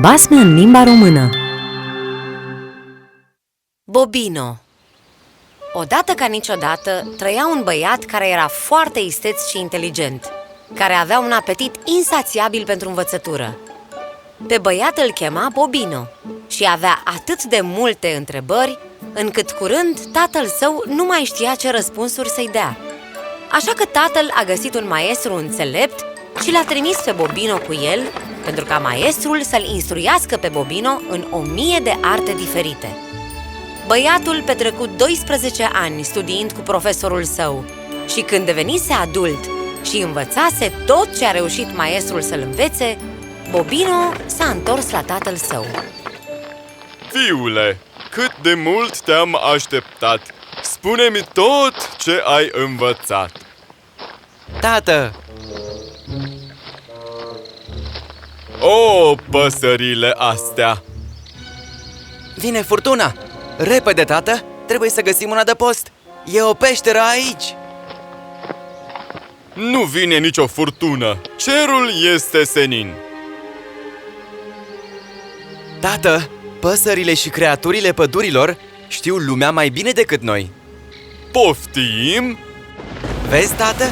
Basme în limba română Bobino Odată ca niciodată, trăia un băiat care era foarte isteț și inteligent, care avea un apetit insațiabil pentru învățătură. Pe băiat îl chema Bobino și avea atât de multe întrebări, încât curând tatăl său nu mai știa ce răspunsuri să-i dea. Așa că tatăl a găsit un maestru înțelept și l-a trimis pe Bobino cu el, pentru ca maestrul să-l instruiască pe Bobino în o mie de arte diferite. Băiatul petrecut 12 ani studiind cu profesorul său și când devenise adult și învățase tot ce a reușit maestrul să-l învețe, Bobino s-a întors la tatăl său. Fiule, cât de mult te-am așteptat! Spune-mi tot ce ai învățat! Tată, O, păsările astea! vine furtuna! Repede, tată! Trebuie să găsim un adăpost! E o peșteră aici! Nu vine nicio furtună! Cerul este senin! Tată, păsările și creaturile pădurilor știu lumea mai bine decât noi. Poftim? Vezi, tată?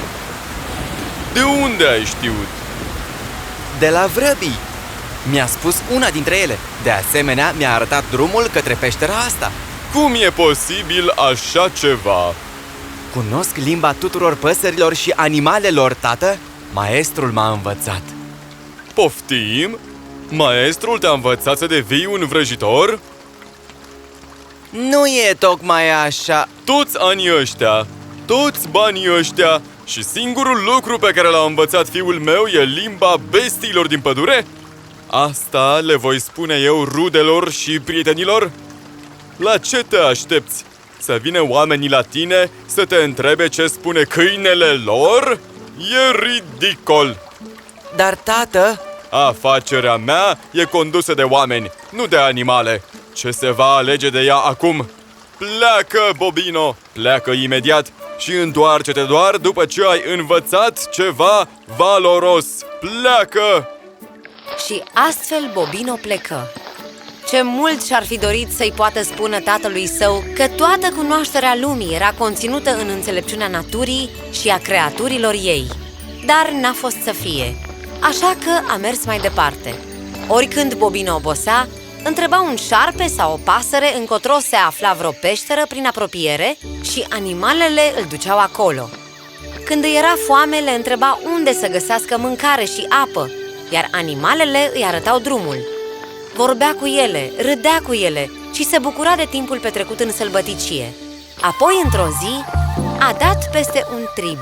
De unde ai știut? De la vrăbii! Mi-a spus una dintre ele. De asemenea, mi-a arătat drumul către peștera asta. Cum e posibil așa ceva? Cunosc limba tuturor păsărilor și animalelor, tată? Maestrul m-a învățat. Poftim? Maestrul te-a învățat să devii un vrăjitor? Nu e tocmai așa. Toți anii ăștia, toți banii ăștia și singurul lucru pe care l-a învățat fiul meu e limba bestiilor din pădure? Asta le voi spune eu rudelor și prietenilor? La ce te aștepți? Să vină oamenii la tine să te întrebe ce spune câinele lor? E ridicol! Dar, tată, Afacerea mea e condusă de oameni, nu de animale. Ce se va alege de ea acum? Pleacă, Bobino! Pleacă imediat și întoarce-te doar după ce ai învățat ceva valoros. Pleacă! Și astfel Bobino plecă. Ce mult și-ar fi dorit să-i poată spune tatălui său că toată cunoașterea lumii era conținută în înțelepciunea naturii și a creaturilor ei. Dar n-a fost să fie, așa că a mers mai departe. Oricând Bobino obosea, întreba un șarpe sau o pasăre încotro se afla vreo peșteră prin apropiere și animalele îl duceau acolo. Când îi era foame, le întreba unde să găsească mâncare și apă, iar animalele îi arătau drumul. Vorbea cu ele, râdea cu ele și se bucura de timpul petrecut în sălbăticie. Apoi, într-o zi, a dat peste un trib.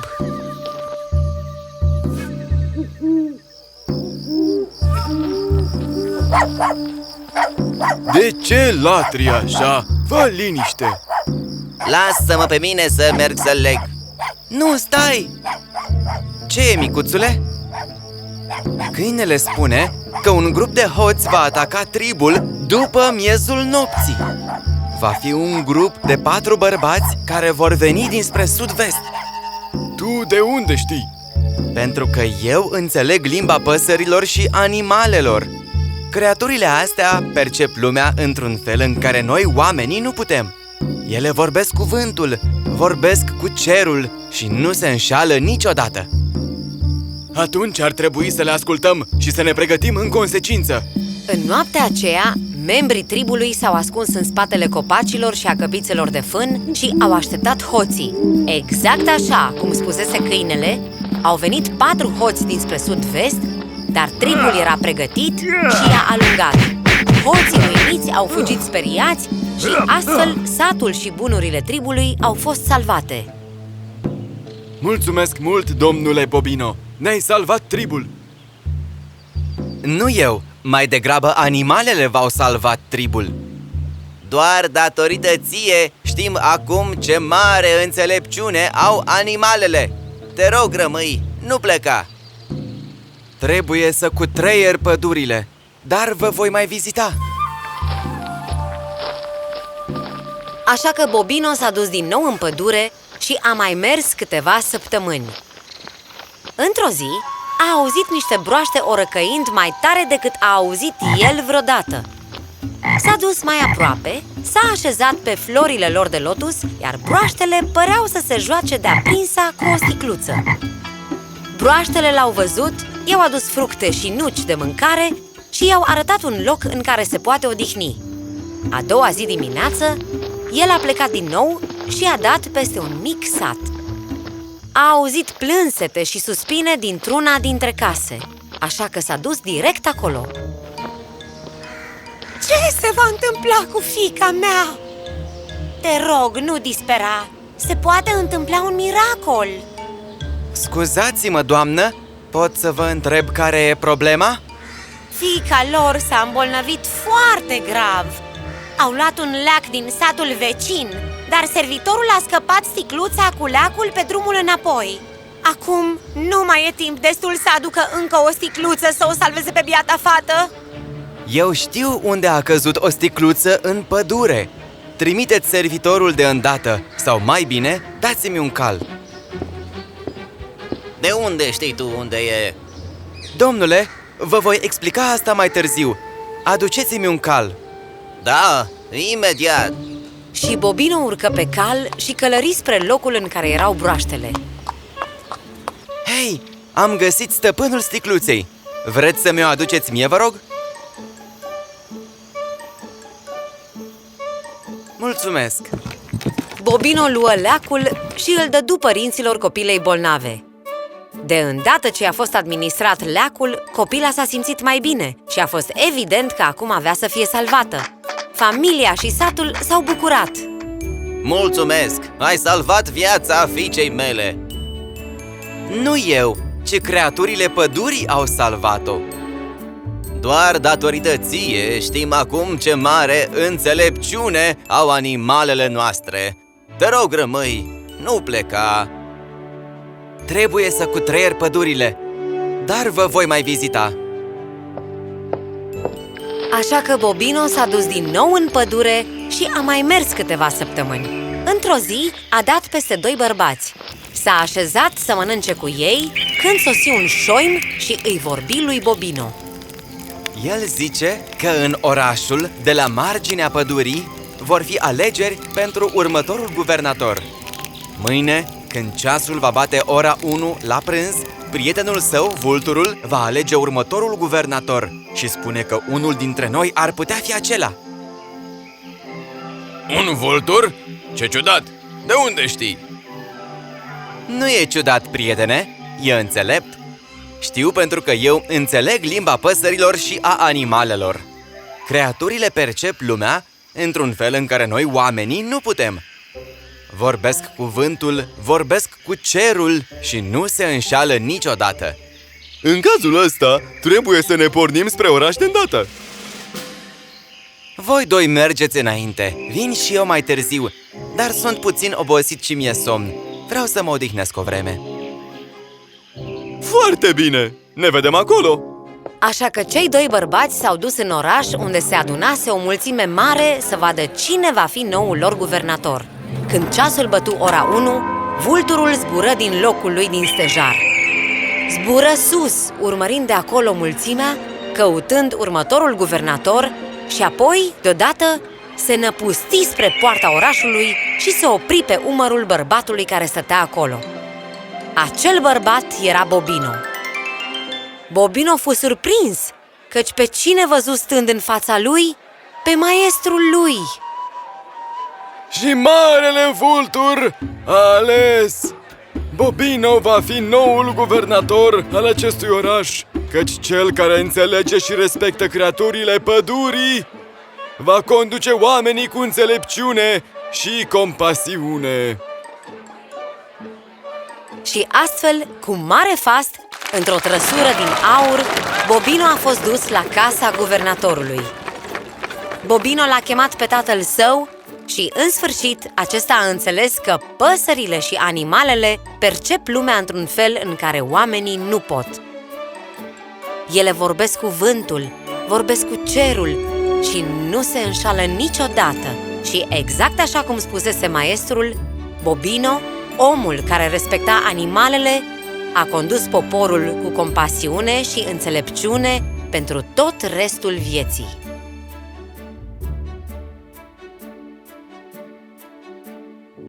De ce latri așa? Fă liniște! lasă-mă pe mine să merg să leg. Nu, stai! Ce e, micuțule? Câinele spune că un grup de hoți va ataca tribul după miezul nopții. Va fi un grup de patru bărbați care vor veni dinspre sud-vest. Tu de unde știi? Pentru că eu înțeleg limba păsărilor și animalelor. Creaturile astea percep lumea într-un fel în care noi, oamenii, nu putem. Ele vorbesc cuvântul, vorbesc cu cerul și nu se înșală niciodată. Atunci ar trebui să le ascultăm și să ne pregătim în consecință. În noaptea aceea, membrii tribului s-au ascuns în spatele copacilor și a căpițelor de fân și au așteptat hoții. Exact așa, cum spusese câinele, au venit patru hoți dinspre sud-vest, dar tribul era pregătit și i-a alungat. Hoții uimiți au fugit speriați și astfel satul și bunurile tribului au fost salvate. Mulțumesc mult, domnule Bobino! Ne-ai salvat tribul! Nu eu, mai degrabă animalele v-au salvat tribul. Doar datorită ție știm acum ce mare înțelepciune au animalele. Te rog, rămâi, nu pleca. Trebuie să cutreier pădurile, dar vă voi mai vizita. Așa că Bobino s-a dus din nou în pădure și a mai mers câteva săptămâni. Într-o zi, a auzit niște broaște orăcăind mai tare decât a auzit el vreodată. S-a dus mai aproape, s-a așezat pe florile lor de lotus, iar broaștele păreau să se joace de-a prinsa cu o sticluță. Broaștele l-au văzut, i-au adus fructe și nuci de mâncare și i-au arătat un loc în care se poate odihni. A doua zi dimineață, el a plecat din nou și a dat peste un mic sat. A auzit plânsete și suspine dintr-una dintre case, așa că s-a dus direct acolo. Ce se va întâmpla cu fica mea? Te rog, nu dispera! Se poate întâmpla un miracol! Scuzați-mă, doamnă, pot să vă întreb care e problema? Fica lor s-a îmbolnăvit foarte grav. Au luat un leac din satul vecin Dar servitorul a scăpat sticluța cu leacul pe drumul înapoi. Acum nu mai e timp destul să aducă încă o sticluță să o salveze pe biata fată. Eu știu unde a căzut o sticluță în pădure. Trimiteți servitorul de îndată Sau mai bine, dați-mi un cal De unde știi tu unde e? Domnule, vă voi explica asta mai târziu Aduceți-mi un cal Da, imediat Și Bobino urcă pe cal și călări spre locul în care erau broaștele Hei, am găsit stăpânul sticluței Vreți să mi-o aduceți mie, vă rog? Mulțumesc! Bobino luă leacul și îl dădu părinților copilei bolnave De îndată ce a fost administrat leacul, copila s-a simțit mai bine și a fost evident că acum avea să fie salvată. Familia și satul s-au bucurat. Mulțumesc! Ai salvat viața fiicei mele! Nu eu, ci creaturile pădurii au salvat-o. Doar datorită ție știm acum ce mare înțelepciune au animalele noastre. Te rog, rămâi, nu pleca Trebuie să cutreier pădurile Dar vă voi mai vizita Așa că Bobino s-a dus din nou în pădure și a mai mers câteva săptămâni. Într-o zi a dat peste doi bărbați. S-a așezat să mănânce cu ei când sosi un șoim și îi vorbi lui Bobino. El zice că în orașul de la marginea pădurii vor fi alegeri pentru următorul guvernator. Mâine, când ceasul va bate ora 1 la prânz, prietenul său, vulturul, va alege următorul guvernator și spune că unul dintre noi ar putea fi acela. Un vultur? Ce ciudat! De unde știi? Nu e ciudat, prietene, e înțelept. Știu pentru că eu înțeleg limba păsărilor și a animalelor. Creaturile percep lumea într-un fel în care noi, oamenii, nu putem. Vorbesc cuvântul, vorbesc cu cerul și nu se înșală niciodată. În cazul ăsta, trebuie să ne pornim spre oraș de îndată Voi doi mergeți înainte, vin și eu mai târziu, dar sunt puțin obosit și mi-e somn. Vreau să mă odihnesc o vreme. Foarte bine! Ne vedem acolo! Așa că cei doi bărbați s-au dus în oraș unde se adunase o mulțime mare să vadă cine va fi noul lor guvernator. Când ceasul bătu ora 1, vulturul zbură din locul lui din stejar. Zbură sus, urmărind de acolo mulțimea, căutând următorul guvernator și apoi, deodată, se năpusti spre poarta orașului și se opri pe umărul bărbatului care stătea acolo. Acel bărbat era Bobino. Bobino fu surprins, căci pe cine văzut stând în fața lui? Pe maestrul lui! Și marele vultur a ales! Bobino va fi noul guvernator al acestui oraș, căci cel care înțelege și respectă creaturile pădurii va conduce oamenii cu înțelepciune și compasiune. Și astfel, cu mare fast, într-o trăsură din aur, Bobino a fost dus la casa guvernatorului. Bobino l-a chemat pe tatăl său și, în sfârșit, acesta a înțeles că păsările și animalele percep lumea într-un fel în care oamenii nu pot. Ele vorbesc cu vântul, vorbesc cu cerul și nu se înșală niciodată. Și exact așa cum spusese maestrul, Bobino, omul care respecta animalele, a condus poporul cu compasiune și înțelepciune pentru tot restul vieții.